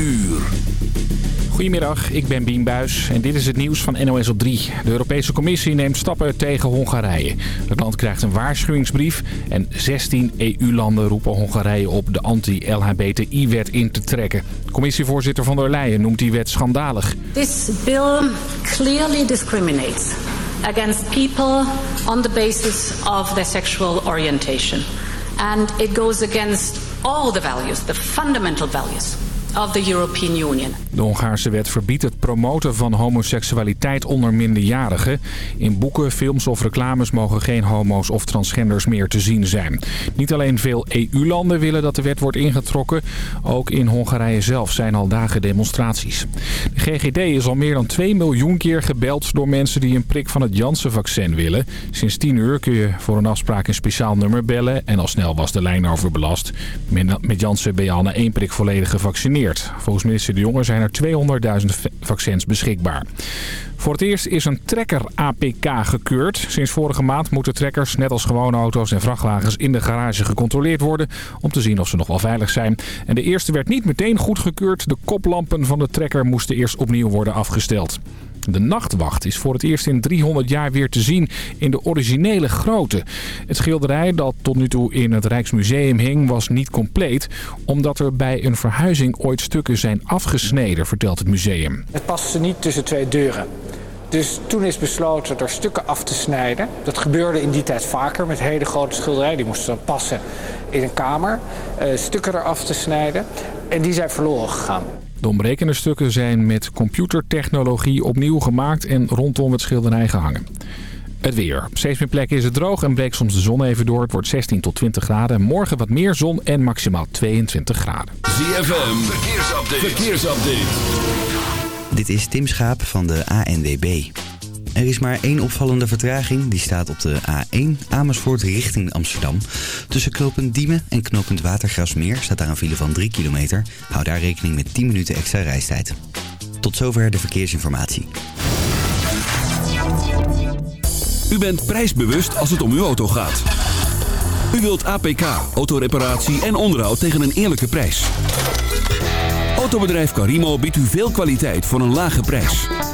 uur. Goedemiddag, ik ben Bien Buis en dit is het nieuws van NOS op 3. De Europese Commissie neemt stappen tegen Hongarije. Het land krijgt een waarschuwingsbrief en 16 EU-landen roepen Hongarije op de anti-LHBTI-wet in te trekken. Commissievoorzitter van der Leyen noemt die wet schandalig. This bill clearly discriminates against people on the basis of their sexual orientation. And it goes against all the values, the fundamental values of the European Union. De Hongaarse wet verbiedt het promoten van homoseksualiteit onder minderjarigen. In boeken, films of reclames mogen geen homo's of transgenders meer te zien zijn. Niet alleen veel EU-landen willen dat de wet wordt ingetrokken. Ook in Hongarije zelf zijn al dagen demonstraties. De GGD is al meer dan 2 miljoen keer gebeld door mensen die een prik van het Janssen-vaccin willen. Sinds 10 uur kun je voor een afspraak een speciaal nummer bellen. En al snel was de lijn overbelast. Met Janssen ben je al na één prik volledig gevaccineerd. Volgens minister De Jonge zijn er 200.000 vaccins beschikbaar. Voor het eerst is een trekker APK gekeurd. Sinds vorige maand moeten trekkers, net als gewone auto's en vrachtwagens, in de garage gecontroleerd worden. Om te zien of ze nog wel veilig zijn. En de eerste werd niet meteen goedgekeurd. De koplampen van de trekker moesten eerst opnieuw worden afgesteld. De Nachtwacht is voor het eerst in 300 jaar weer te zien in de originele grootte. Het schilderij dat tot nu toe in het Rijksmuseum hing was niet compleet... omdat er bij een verhuizing ooit stukken zijn afgesneden, vertelt het museum. Het paste niet tussen twee deuren. Dus toen is besloten er stukken af te snijden. Dat gebeurde in die tijd vaker met hele grote schilderijen. Die moesten dan passen in een kamer. Uh, stukken eraf te snijden. En die zijn verloren gegaan. De ontbrekende stukken zijn met computertechnologie opnieuw gemaakt en rondom het schilderij gehangen. Het weer. Op steeds meer plekken is het droog en breekt soms de zon even door. Het wordt 16 tot 20 graden. Morgen wat meer zon en maximaal 22 graden. ZFM, verkeersupdate. verkeersupdate. Dit is Tim Schaap van de ANWB. Er is maar één opvallende vertraging. Die staat op de A1 Amersfoort richting Amsterdam. Tussen knooppunt Diemen en knooppunt Watergrasmeer staat daar een file van 3 kilometer. Hou daar rekening met 10 minuten extra reistijd. Tot zover de verkeersinformatie. U bent prijsbewust als het om uw auto gaat. U wilt APK, autoreparatie en onderhoud tegen een eerlijke prijs. Autobedrijf Carimo biedt u veel kwaliteit voor een lage prijs.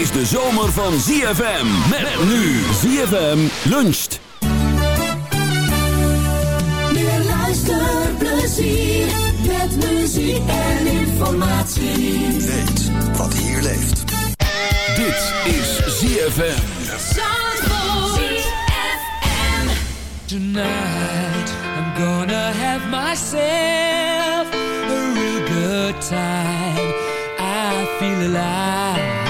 Dit is de zomer van ZFM. Met nu ZFM luncht. Meer luisterplezier. Met muziek en informatie. Weet wat hier leeft. Dit is ZFM. Tonight I'm gonna have myself a real good time. I feel alive.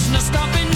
There's no stopping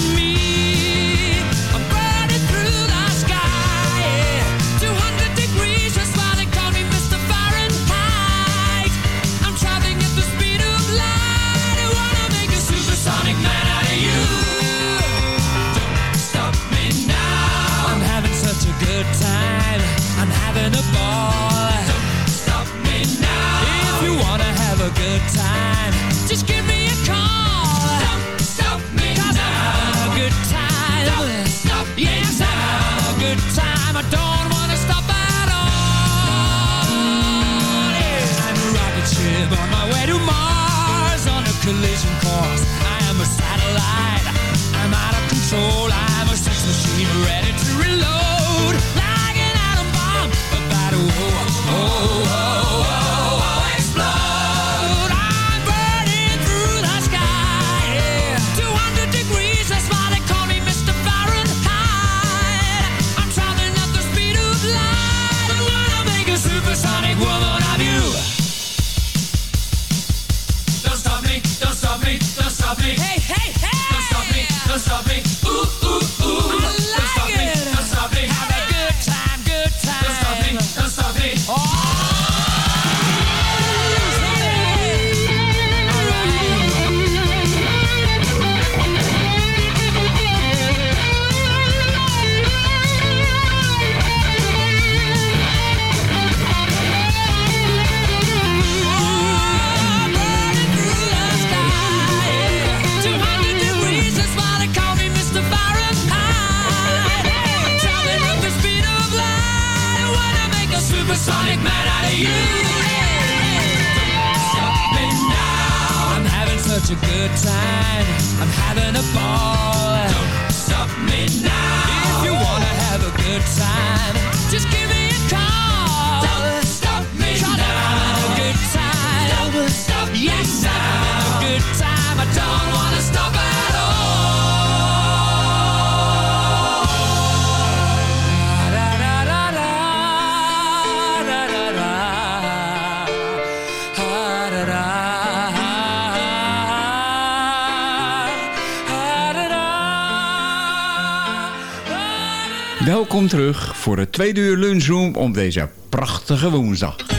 voor het tweede uur lunchroom om deze prachtige woensdag.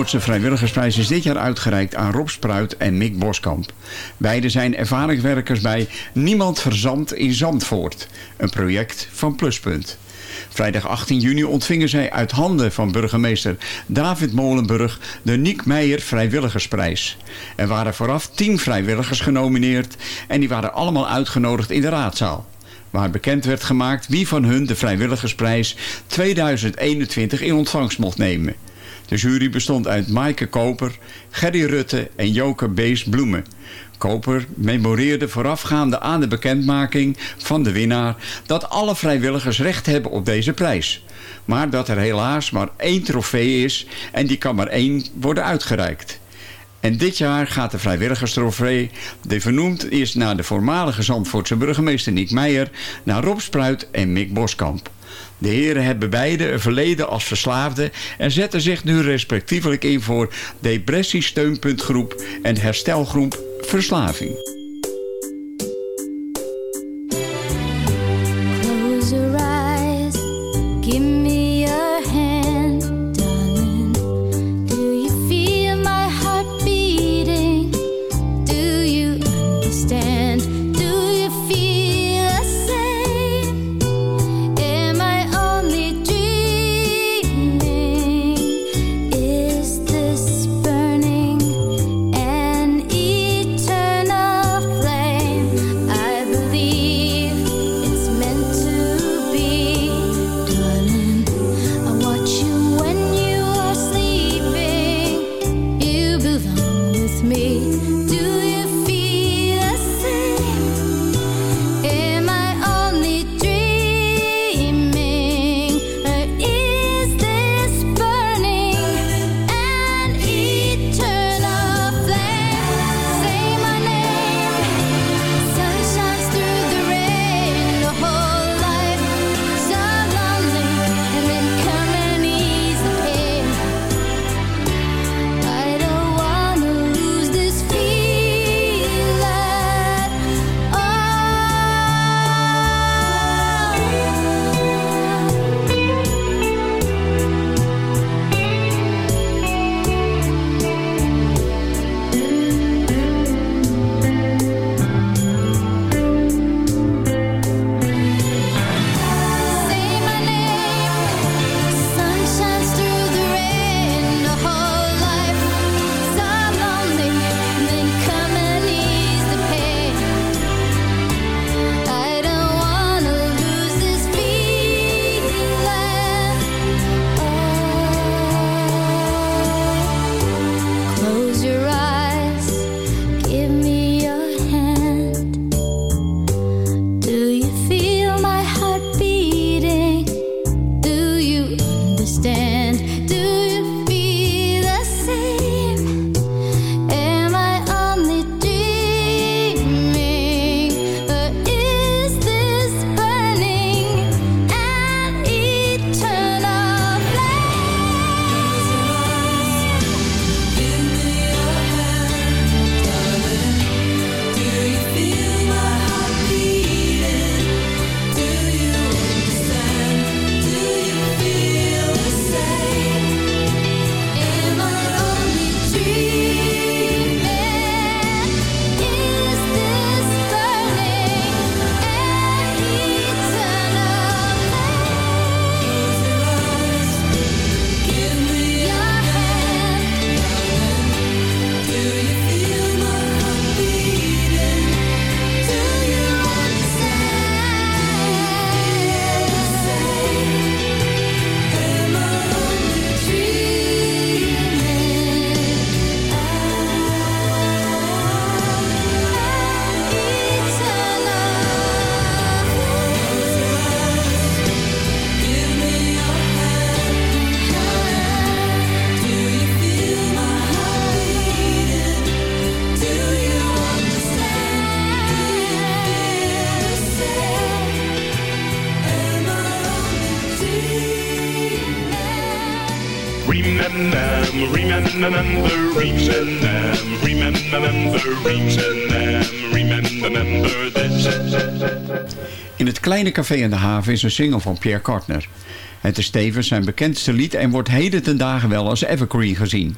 Zandvoortse Vrijwilligersprijs is dit jaar uitgereikt aan Rob Spruit en Mick Boskamp. Beiden zijn ervaringswerkers bij Niemand Verzand in Zandvoort, een project van Pluspunt. Vrijdag 18 juni ontvingen zij uit handen van burgemeester David Molenburg de Niek Meijer Vrijwilligersprijs. Er waren vooraf 10 vrijwilligers genomineerd en die waren allemaal uitgenodigd in de raadzaal. Waar bekend werd gemaakt wie van hun de Vrijwilligersprijs 2021 in ontvangst mocht nemen. De jury bestond uit Maaike Koper, Gerry Rutte en Joke Bees Bloemen. Koper memoreerde voorafgaande aan de bekendmaking van de winnaar... dat alle vrijwilligers recht hebben op deze prijs. Maar dat er helaas maar één trofee is en die kan maar één worden uitgereikt. En dit jaar gaat de vrijwilligerstrofee, die vernoemd is naar de voormalige Zandvoortse burgemeester Nick Meijer... naar Rob Spruit en Mick Boskamp. De heren hebben beide een verleden als verslaafden en zetten zich nu respectievelijk in voor depressiesteunpuntgroep en herstelgroep Verslaving. Remember. In het kleine café in de haven is een single van Pierre Cartner. Het is tevens zijn bekendste lied en wordt heden ten dagen wel als evergreen gezien.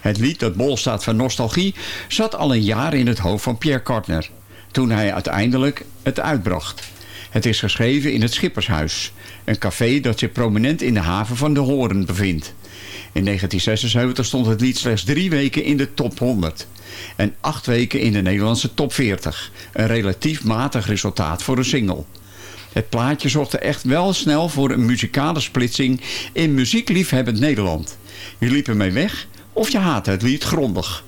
Het lied dat bol staat van nostalgie zat al een jaar in het hoofd van Pierre Cartner. Toen hij uiteindelijk het uitbracht. Het is geschreven in het Schippershuis. Een café dat zich prominent in de haven van de Horen bevindt. In 1976 stond het lied slechts drie weken in de top 100. En acht weken in de Nederlandse top 40. Een relatief matig resultaat voor een single. Het plaatje zorgde echt wel snel voor een muzikale splitsing in muziekliefhebbend Nederland. Je liep ermee weg of je haatte het lied grondig.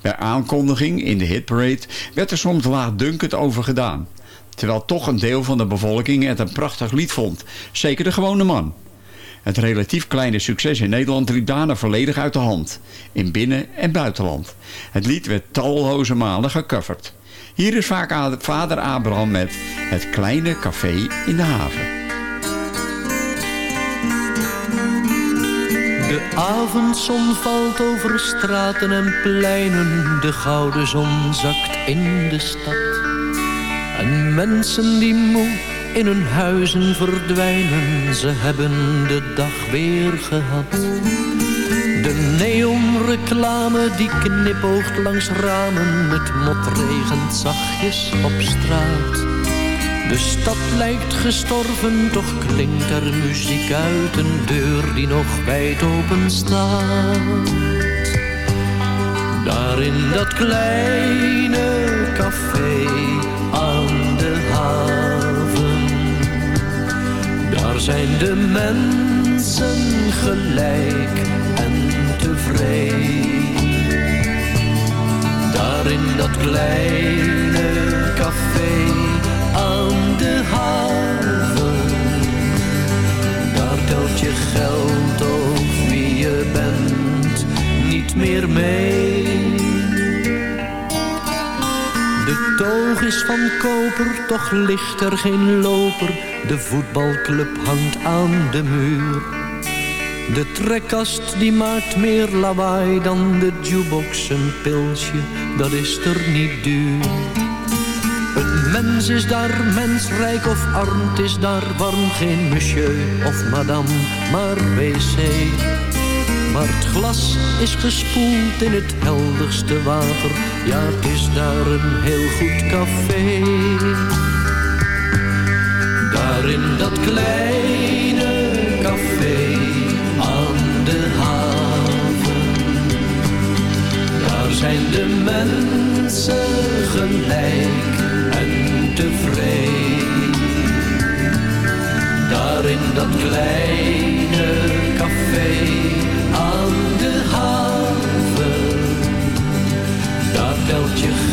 Bij aankondiging in de hitparade werd er soms laagdunkend over gedaan. Terwijl toch een deel van de bevolking het een prachtig lied vond. Zeker de gewone man. Het relatief kleine succes in Nederland liep daarna volledig uit de hand. In binnen- en buitenland. Het lied werd talloze malen gecoverd. Hier is vaak vader Abraham met Het kleine café in de haven. De avondzon valt over straten en pleinen, de gouden zon zakt in de stad. En mensen die moe in hun huizen verdwijnen, ze hebben de dag weer gehad. De neonreclame die knipoogt langs ramen, het mot regent zachtjes op straat. De stad lijkt gestorven, toch klinkt er muziek uit een deur die nog wijd open staat. Daar in dat kleine café aan de zijn de mensen gelijk en tevreden. Daar in dat kleine café aan de haven. Daar telt je geld of wie je bent niet meer mee. Toog is van koper, toch ligt er geen loper. De voetbalclub hangt aan de muur. De trekkast die maakt meer lawaai dan de jukebox. Een pilsje, dat is er niet duur. Een mens is daar mensrijk of arm, het is daar warm. Geen monsieur of madame, maar wc. Maar het glas is gespoeld in het helderste water. Ja, het is daar een heel goed café. Daar in dat kleine café aan de haven. Daar zijn de mensen gelijk en tevreden. Daar in dat kleine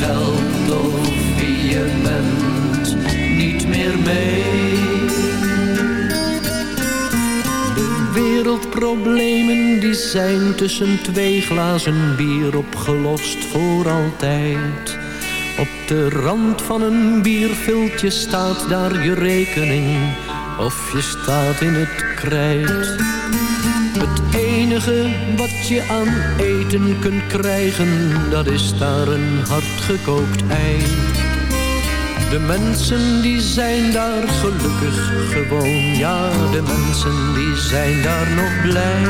geld of wie je bent niet meer mee. De wereldproblemen die zijn tussen twee glazen bier opgelost voor altijd. Op de rand van een bierviltje staat daar je rekening of je staat in het krijt. Het enige wat je aan eten kunt krijgen, dat is daar een hardgekookt ei. De mensen die zijn daar gelukkig gewoon, ja de mensen die zijn daar nog blij.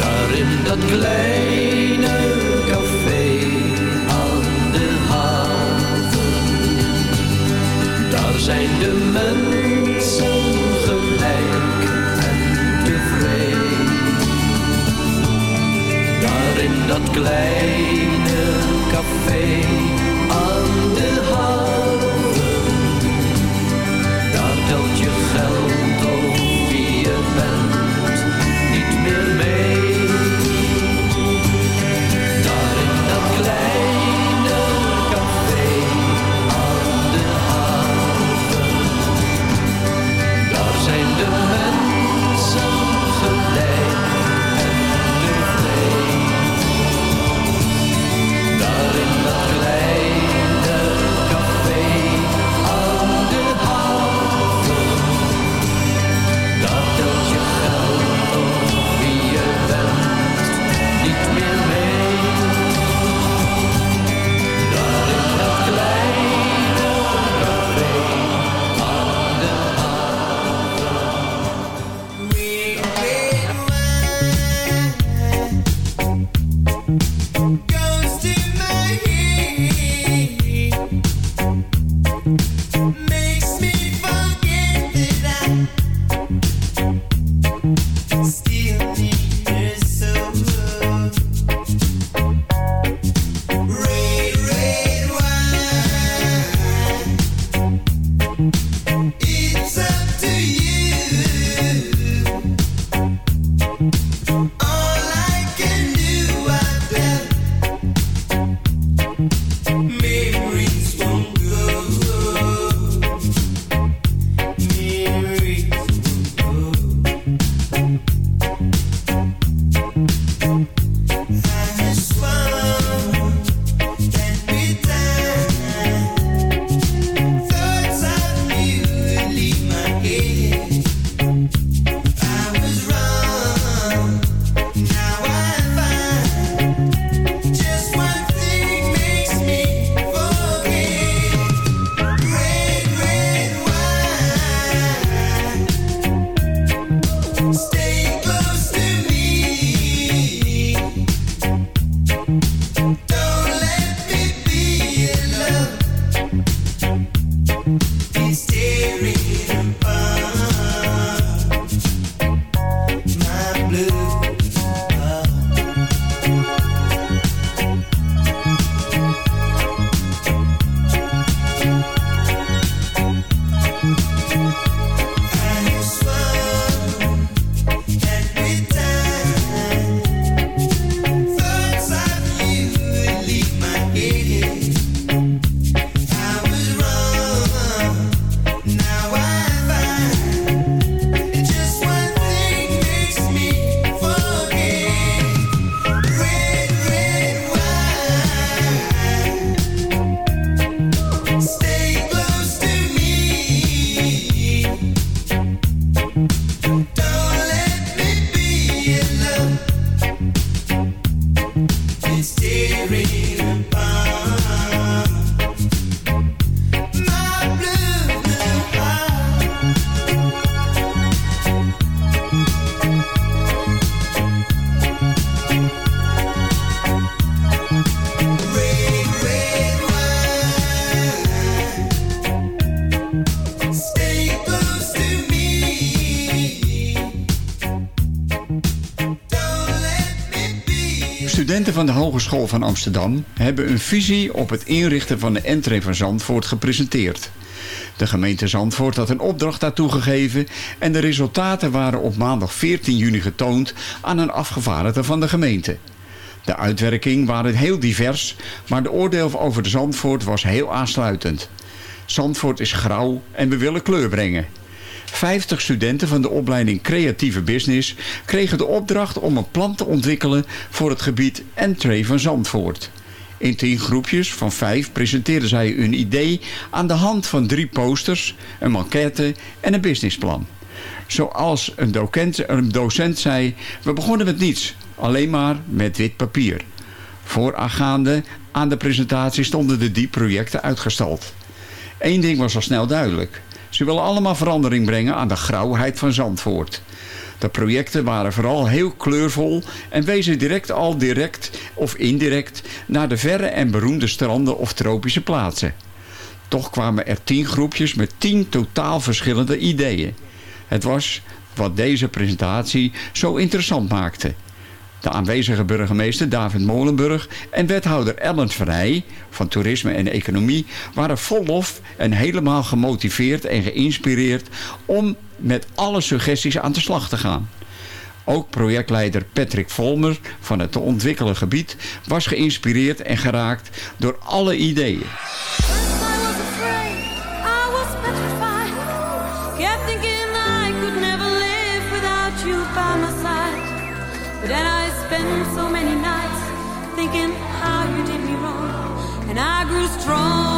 Daar in dat kleine café aan de haven, daar zijn de mensen in dat kleine café It's steering Hogeschool van Amsterdam hebben een visie op het inrichten van de entree van Zandvoort gepresenteerd. De gemeente Zandvoort had een opdracht daartoe gegeven en de resultaten waren op maandag 14 juni getoond aan een afgevaardigde van de gemeente. De uitwerking waren heel divers, maar de oordeel over de Zandvoort was heel aansluitend. Zandvoort is grauw en we willen kleur brengen. 50 studenten van de opleiding Creatieve Business kregen de opdracht om een plan te ontwikkelen voor het gebied Entree van Zandvoort. In tien groepjes van vijf presenteerden zij hun idee aan de hand van drie posters, een maquette en een businessplan. Zoals een docent, een docent zei, we begonnen met niets, alleen maar met wit papier. Voorafgaande aan de presentatie stonden de die projecten uitgestald. Eén ding was al snel duidelijk. Ze willen allemaal verandering brengen aan de grauwheid van Zandvoort. De projecten waren vooral heel kleurvol en wezen direct al direct of indirect naar de verre en beroemde stranden of tropische plaatsen. Toch kwamen er tien groepjes met tien totaal verschillende ideeën. Het was wat deze presentatie zo interessant maakte. De aanwezige burgemeester David Molenburg en wethouder Ellen Vrij van Toerisme en Economie waren vol lof en helemaal gemotiveerd en geïnspireerd om met alle suggesties aan de slag te gaan. Ook projectleider Patrick Volmer van het te ontwikkelen gebied was geïnspireerd en geraakt door alle ideeën. Strong.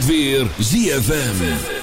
tijd weer ZFM.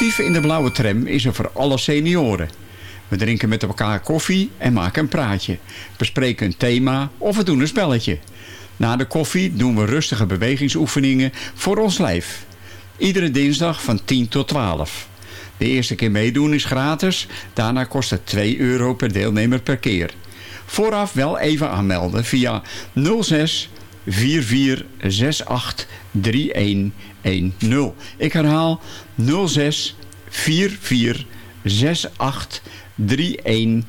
actief in de blauwe tram is er voor alle senioren. We drinken met elkaar koffie en maken een praatje. Bespreken een thema of we doen een spelletje. Na de koffie doen we rustige bewegingsoefeningen voor ons lijf. Iedere dinsdag van 10 tot 12. De eerste keer meedoen is gratis. Daarna kost het 2 euro per deelnemer per keer. Vooraf wel even aanmelden via 06 44 68 31 110. Ik herhaal 06 44 68 3110.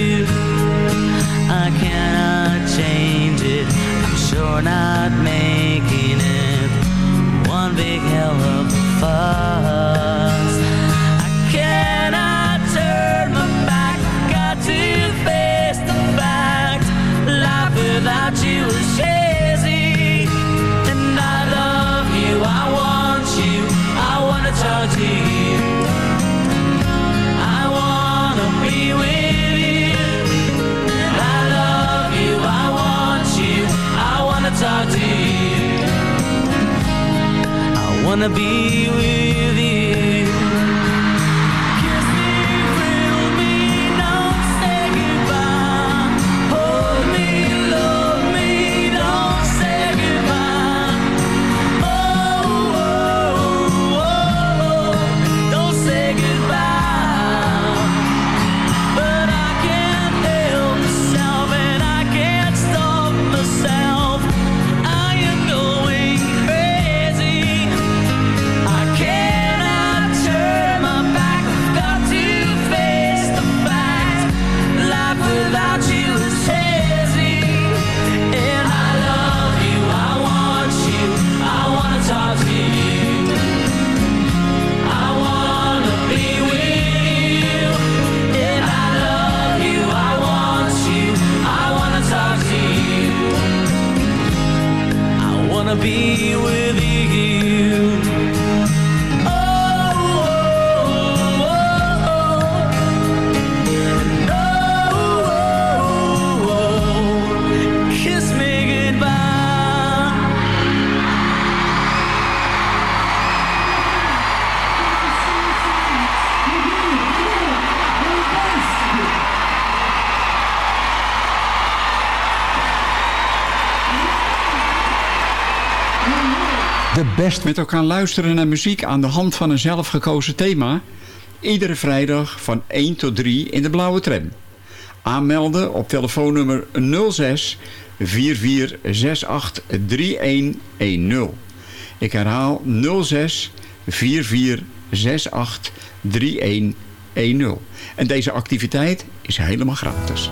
Sure not making it one big hell of a fuss. wanna be with met elkaar luisteren naar muziek aan de hand van een zelfgekozen thema. Iedere vrijdag van 1 tot 3 in de blauwe tram. Aanmelden op telefoonnummer 06 4468 3110. Ik herhaal 06 4468 3110. En deze activiteit is helemaal gratis.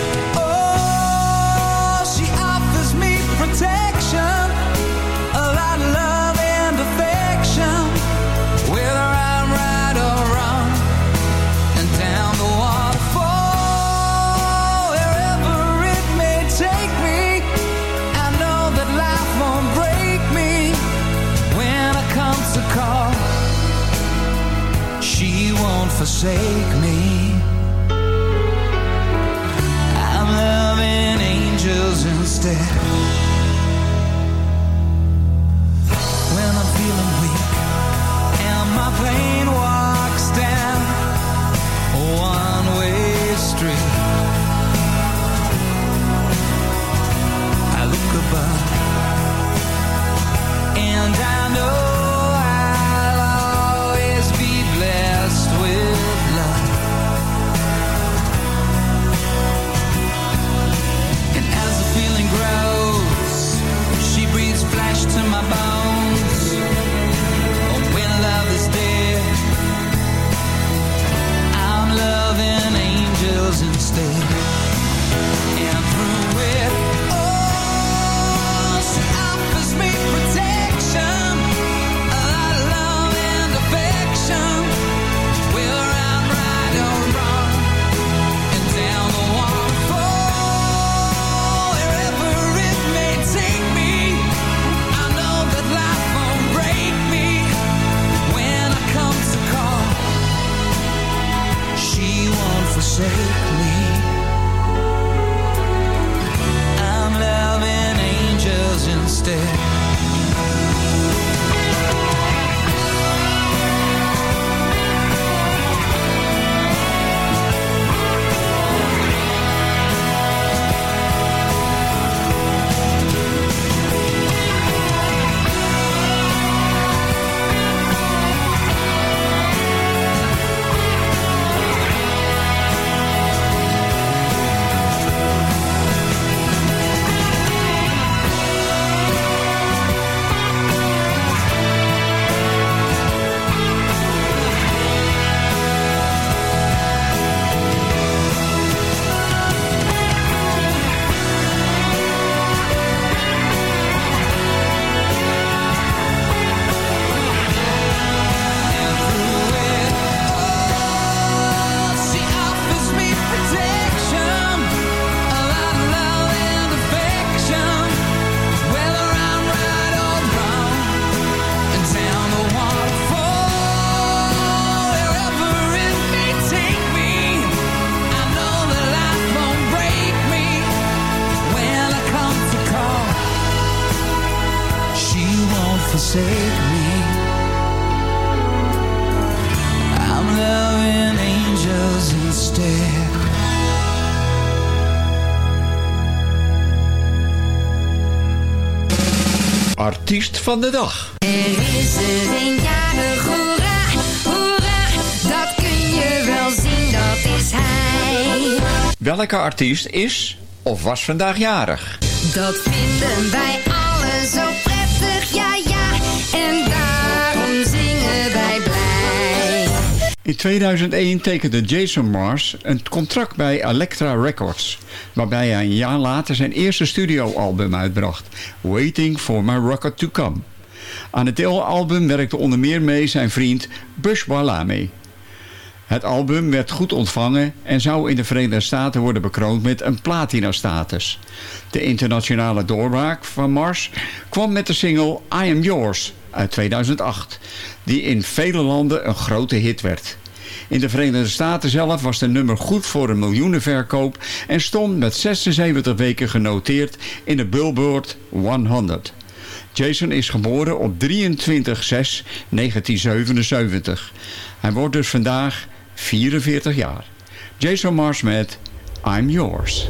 forsake me. Artiest van de dag. Er is er een jarig, hoera, hoera, dat kun je wel zien, dat is hij. Welke artiest is of was vandaag jarig? Dat vinden wij In 2001 tekende Jason Mars een contract bij Elektra Records, waarbij hij een jaar later zijn eerste studioalbum uitbracht, Waiting for My Rocket to Come. Aan het album werkte onder meer mee zijn vriend Bush Balame. Het album werd goed ontvangen en zou in de Verenigde Staten worden bekroond met een platina-status. De internationale doorbraak van Mars kwam met de single I Am Yours uit 2008, die in vele landen een grote hit werd. In de Verenigde Staten zelf was de nummer goed voor een miljoenenverkoop en stond met 76 weken genoteerd in de Billboard 100. Jason is geboren op 23-6-1977. Hij wordt dus vandaag 44 jaar. Jason Mars met I'm Yours.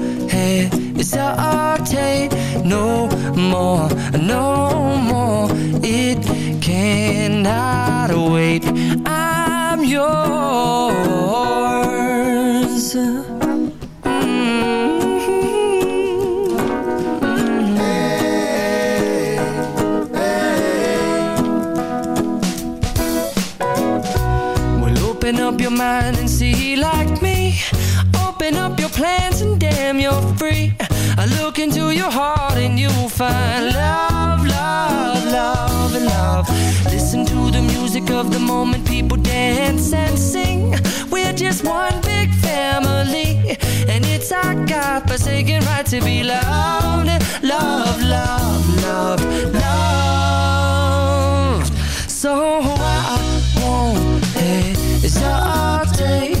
hesitate no more, no more. It cannot wait. I'm yours. Your heart and you'll find love, love, love, love. Listen to the music of the moment, people dance and sing. We're just one big family, and it's our God-forsaken right to be loved, love, love, love, loved. So I won't hesitate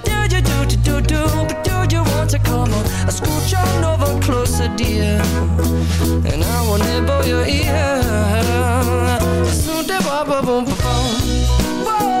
come on? I scooch on over closer, dear, and I will nibble your ear. Soon boom ba boom. Whoa, whoa,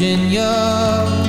Virginia,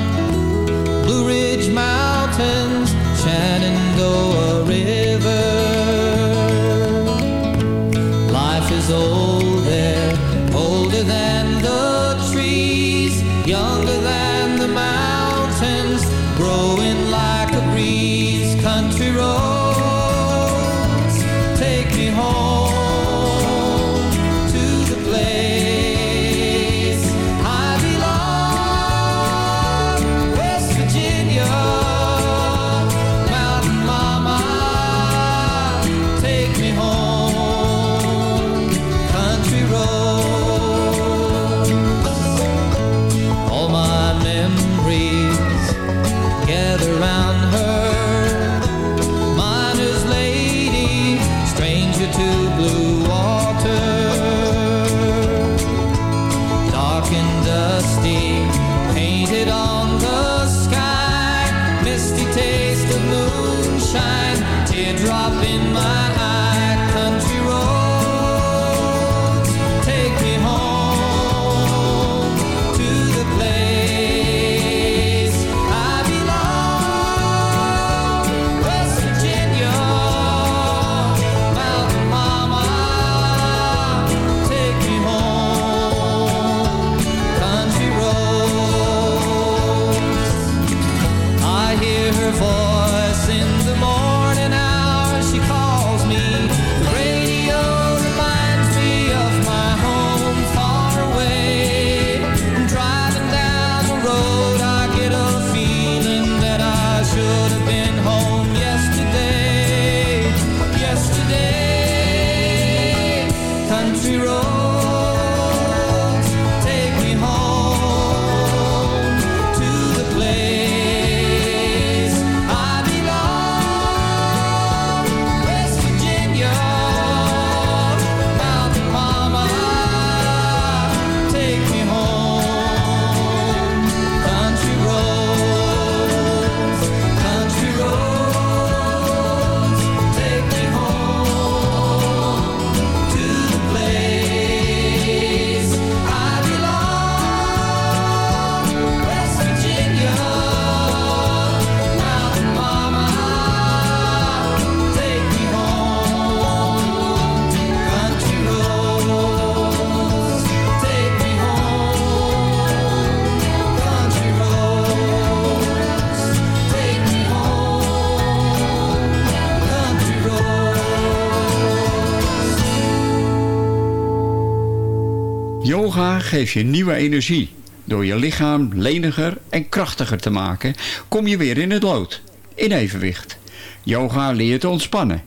geef je nieuwe energie. Door je lichaam leniger en krachtiger te maken, kom je weer in het lood, in evenwicht. Yoga leert te ontspannen.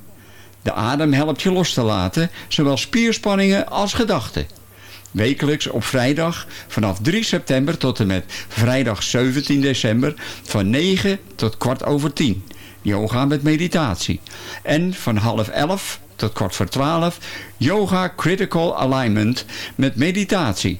De adem helpt je los te laten, zowel spierspanningen als gedachten. Wekelijks op vrijdag vanaf 3 september tot en met vrijdag 17 december van 9 tot kwart over 10. Yoga met meditatie. En van half 11 tot kwart voor 12 Yoga Critical Alignment met meditatie.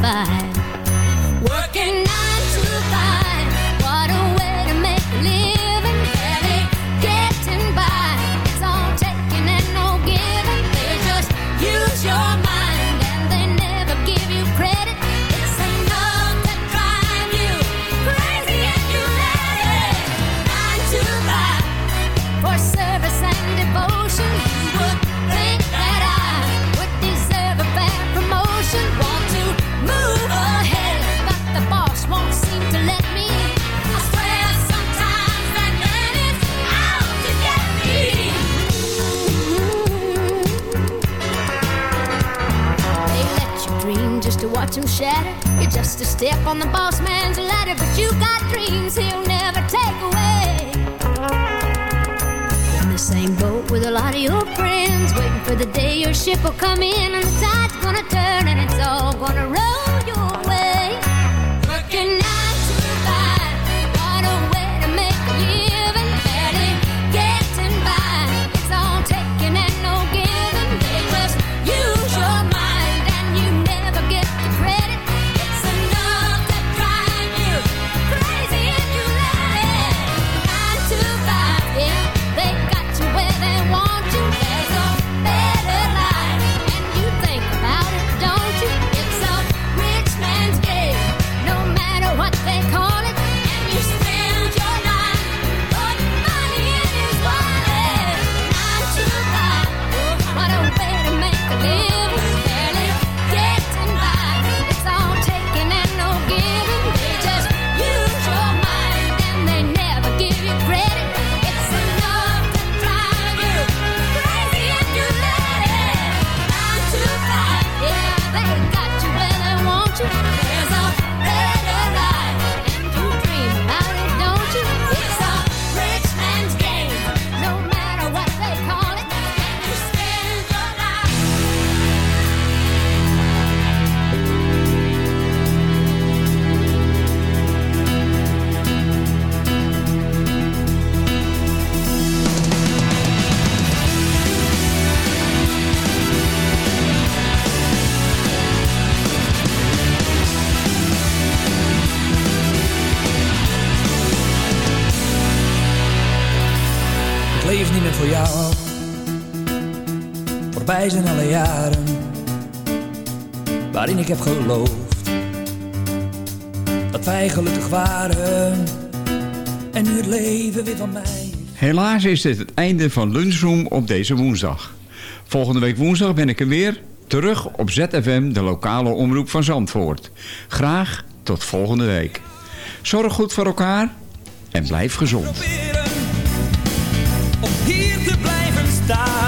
five. Working Voorbij zijn alle jaren waarin ik heb geloofd dat wij gelukkig waren. En nu het leven weer van mij. Helaas is dit het einde van Lunchroom op deze woensdag. Volgende week woensdag ben ik er weer. Terug op ZFM, de lokale omroep van Zandvoort. Graag tot volgende week. Zorg goed voor elkaar en blijf gezond. om hier te blijven staan